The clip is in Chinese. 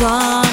光